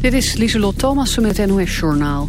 Dit is Lieselot Thomassen met NOS Journaal.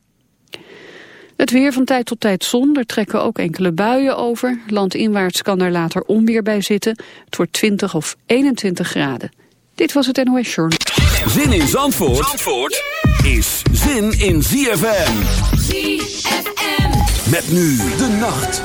Het weer van tijd tot tijd zon, er trekken ook enkele buien over. Landinwaarts kan er later onweer bij zitten. Het wordt 20 of 21 graden. Dit was het NOS Journal. Zin in Zandvoort, Zandvoort is zin in ZFM. ZFM. Met nu de nacht.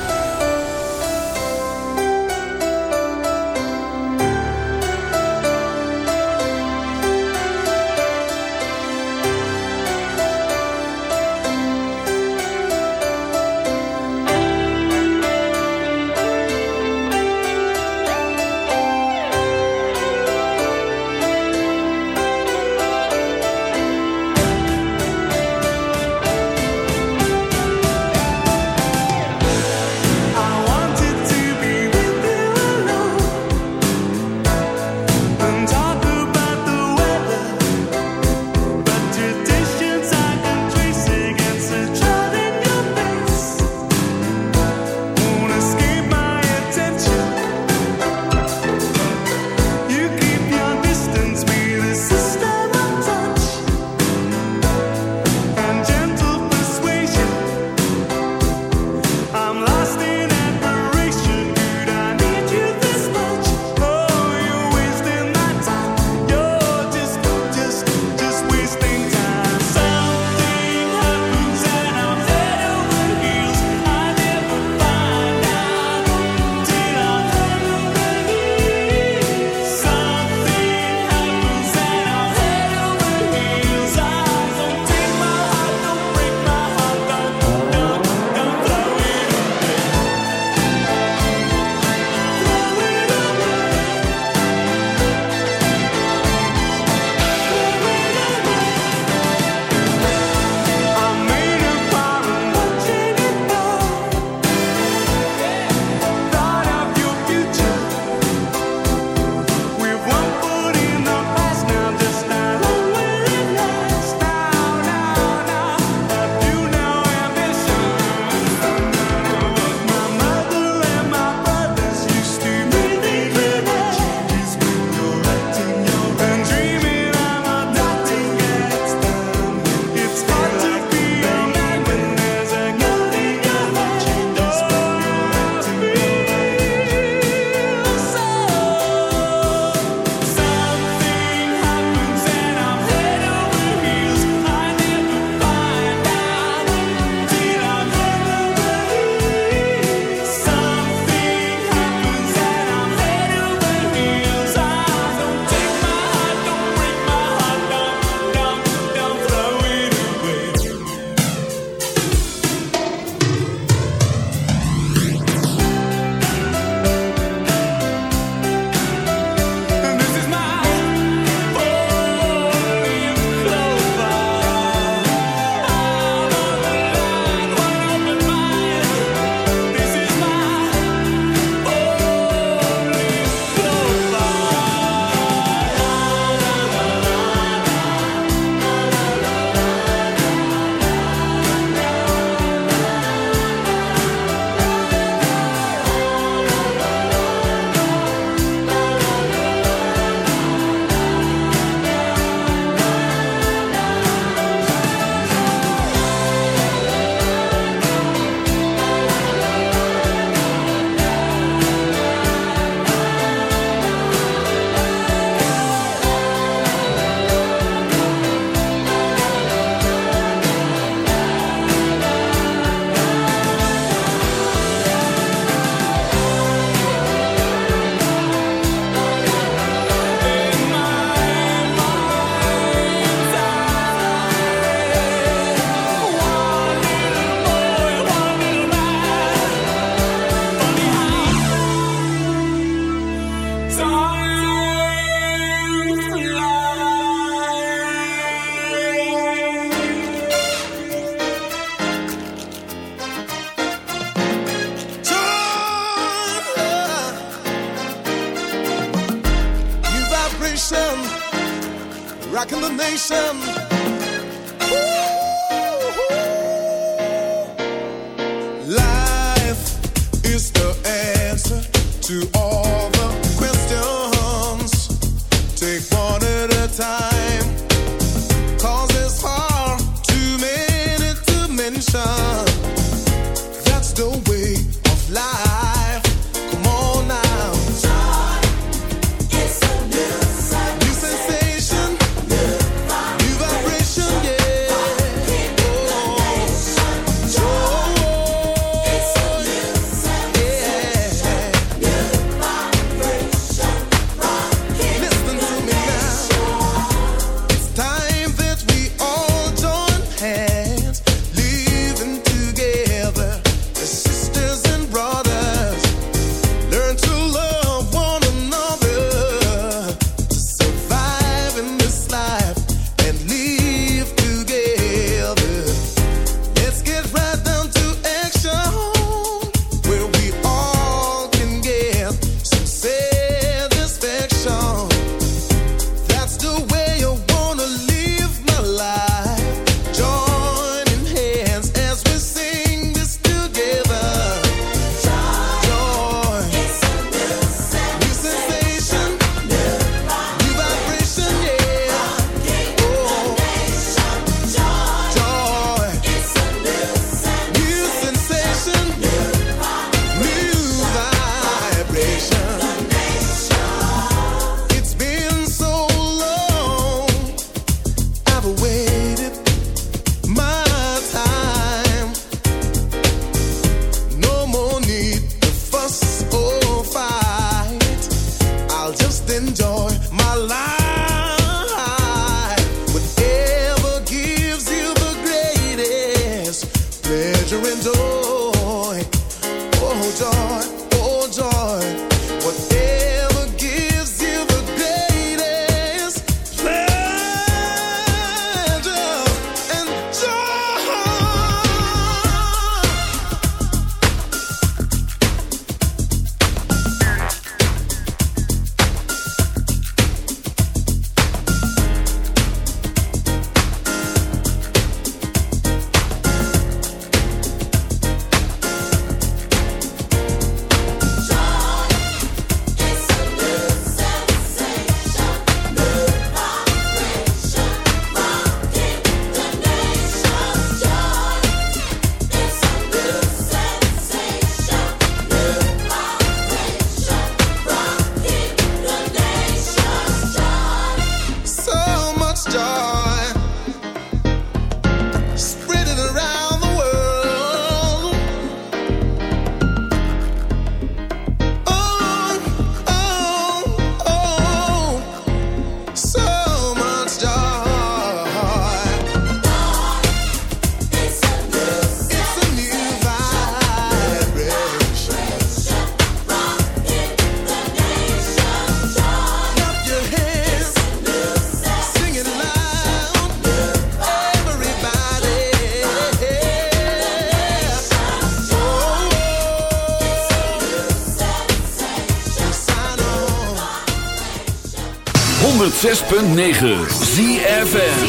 106.9 ZFM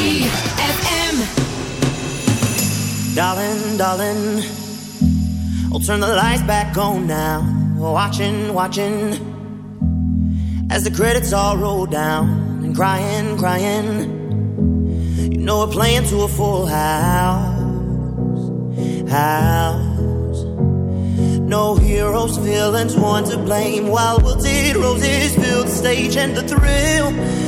Darling, darling I'll turn the lights back on now. Watching, watching As the credits all roll down. And crying, crying You know we're playing to a full house House. No heroes, villains, one to blame. While wilted roses fill the stage And the thrill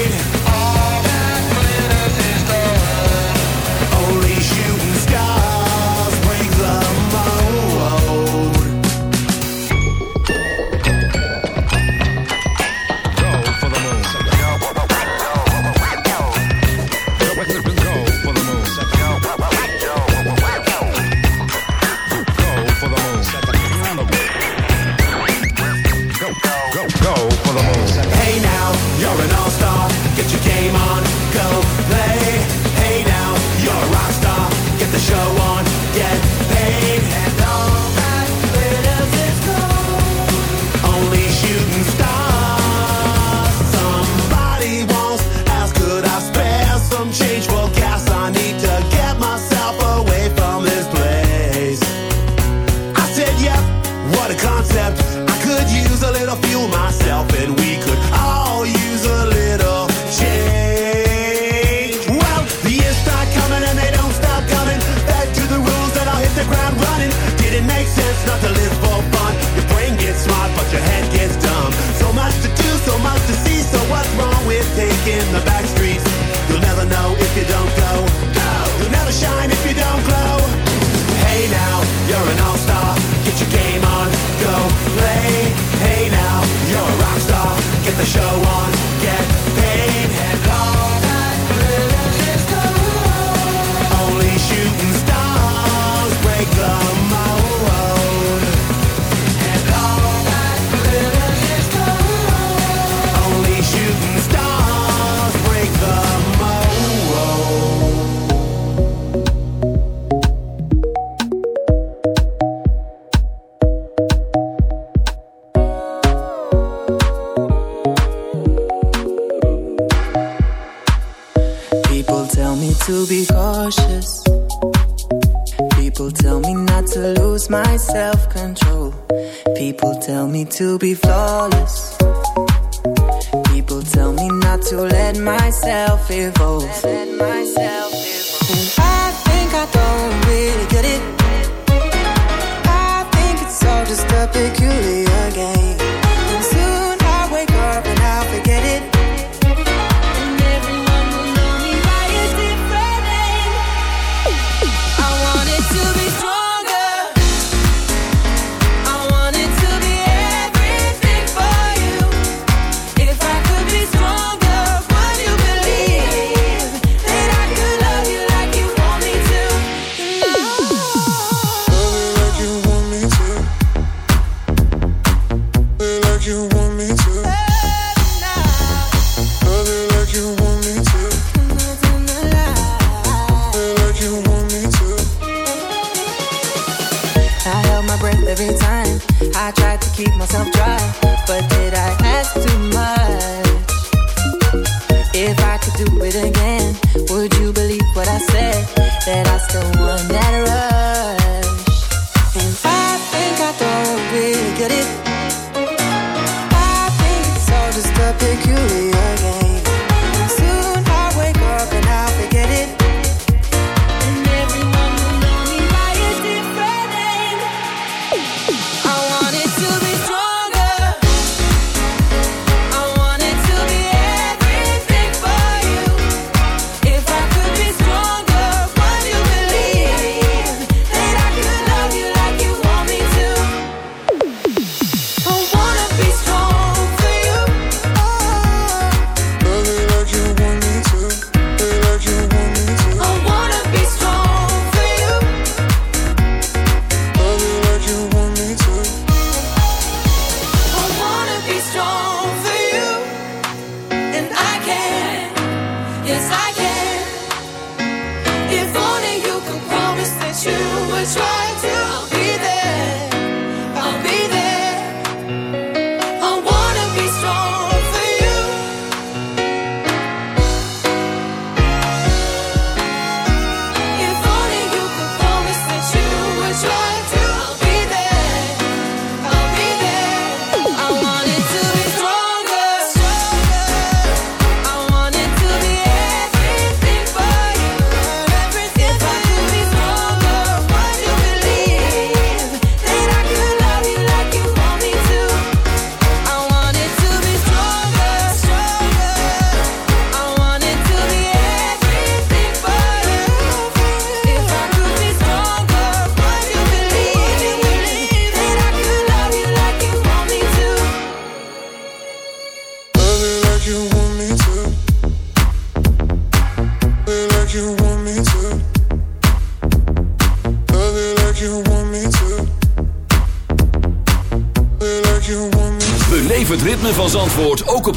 Change for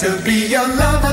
to be your lover.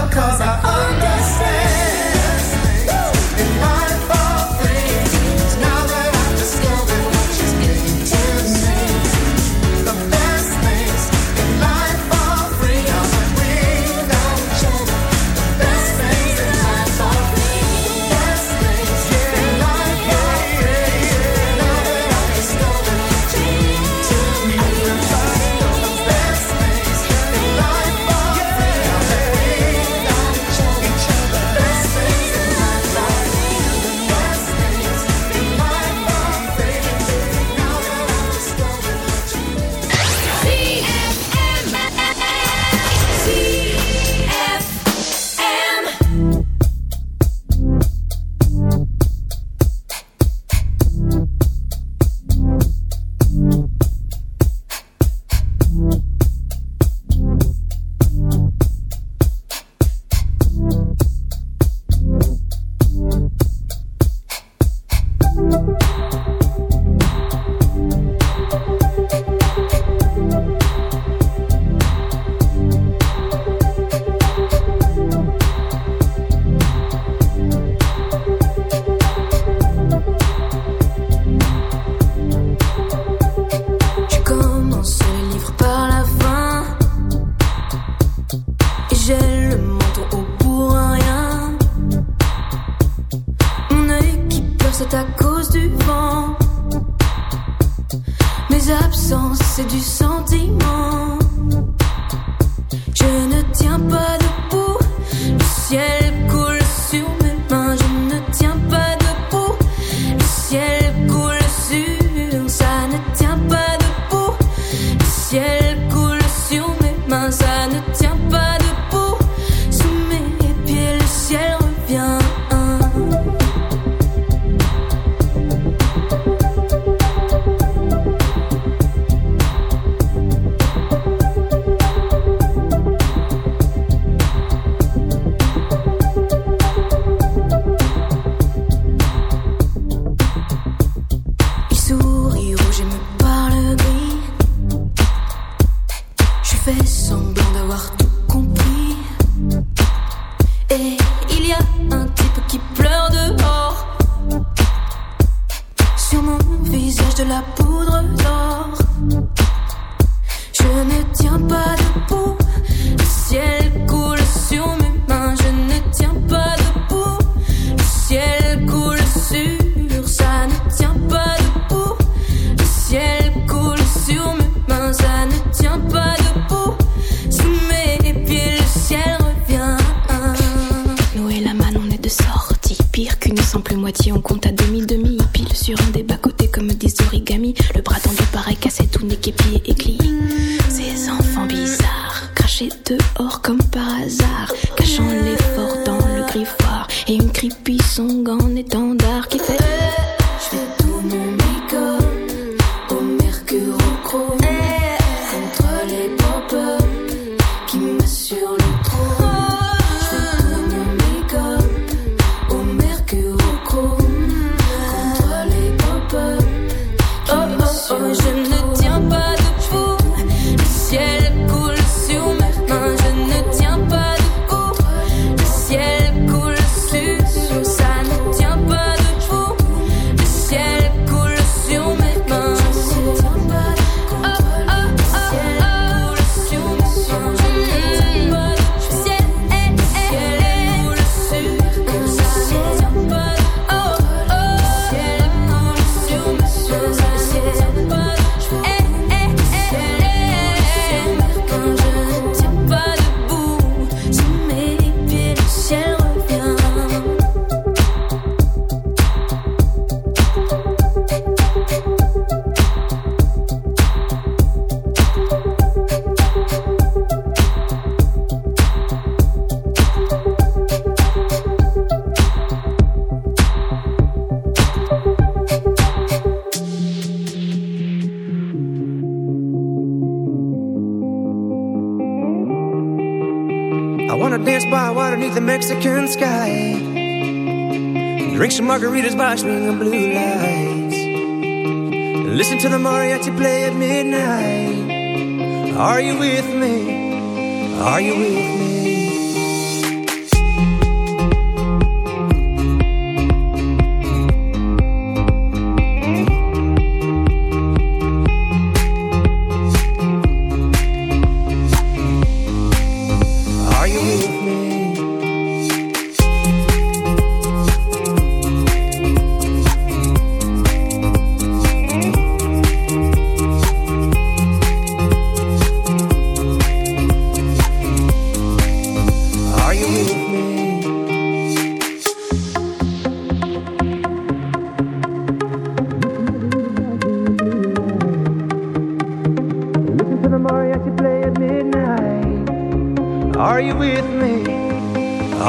watch me in blue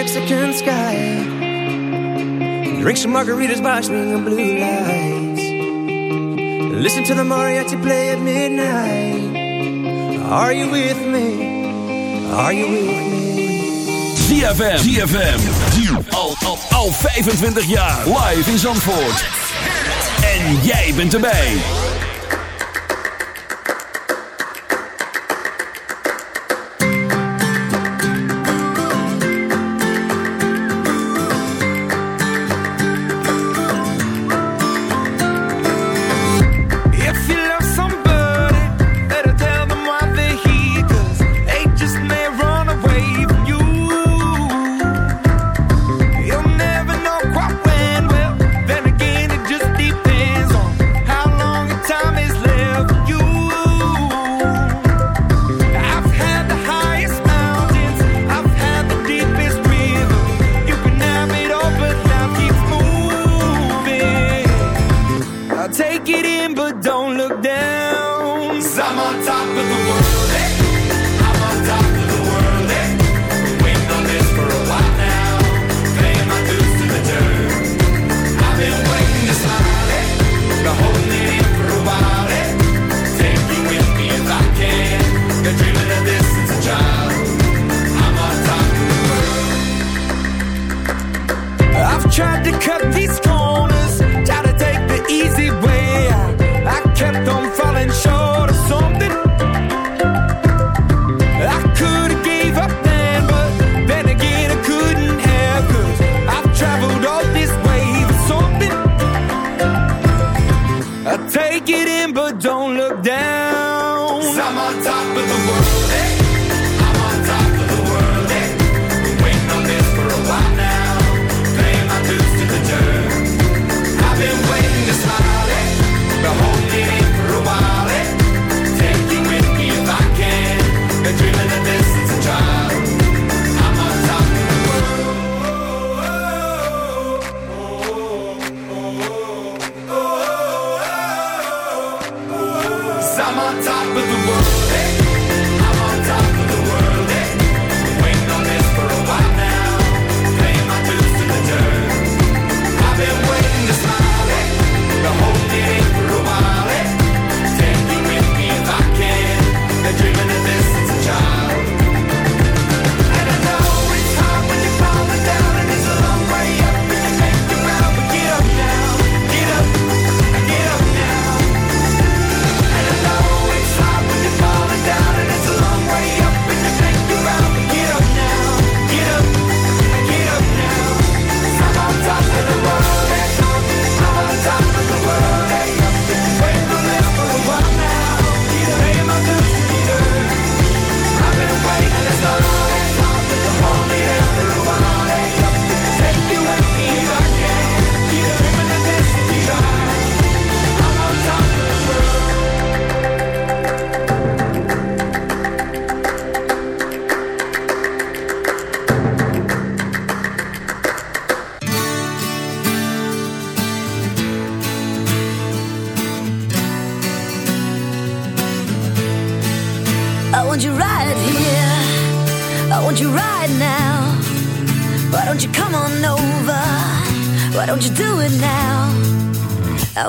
Mexican sky. Drink some margaritas by swinging blue lights. Listen to the mariachi play at midnight. Are you with me? Are you with me? ZFM ZFM al, al, al 25 jaar live in Zandvoort. En jij bent erbij.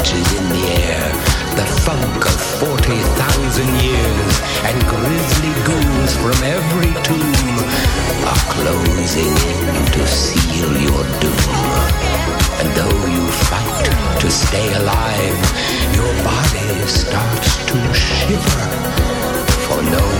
punches in the air, the funk of 40,000 years, and grisly goons from every tomb are closing in to seal your doom. And though you fight to stay alive, your body starts to shiver for no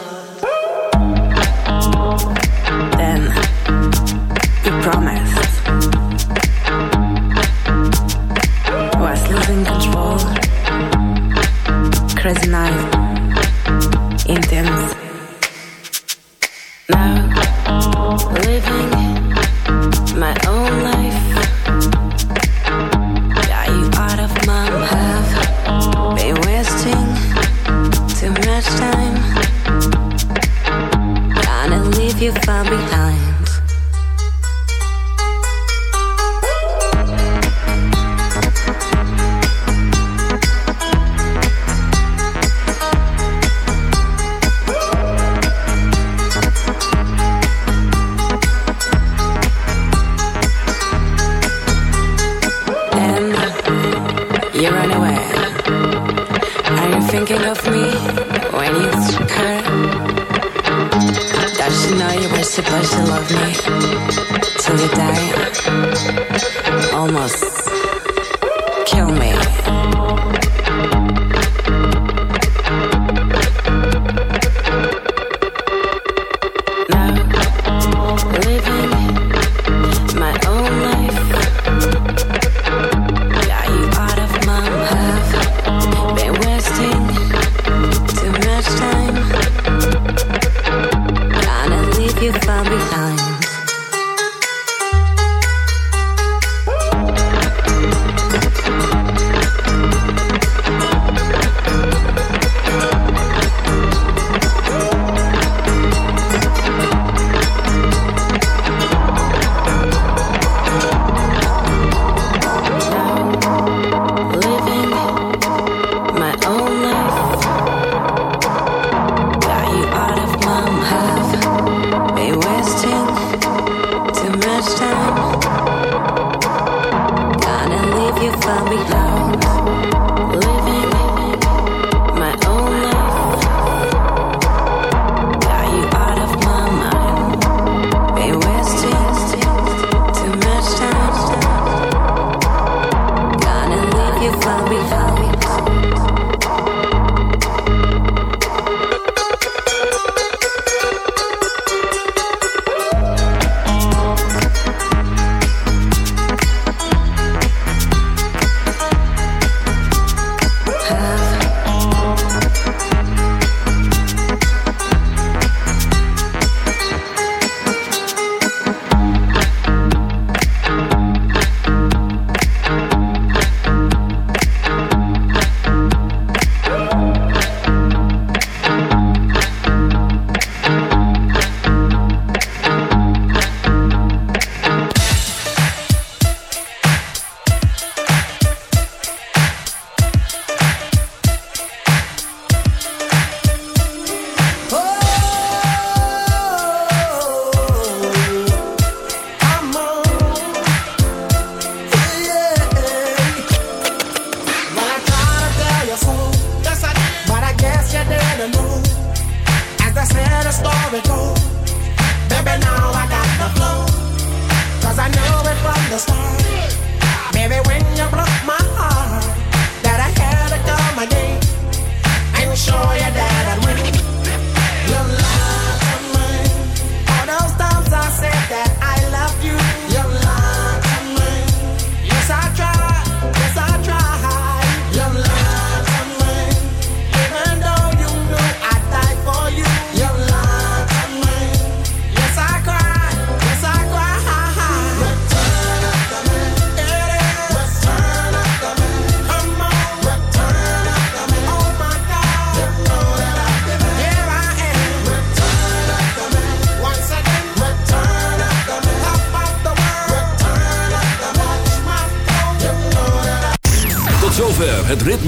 you run away. Are you thinking of me when you skirt? Don't you know you were supposed to love me till you die? Almost kill me.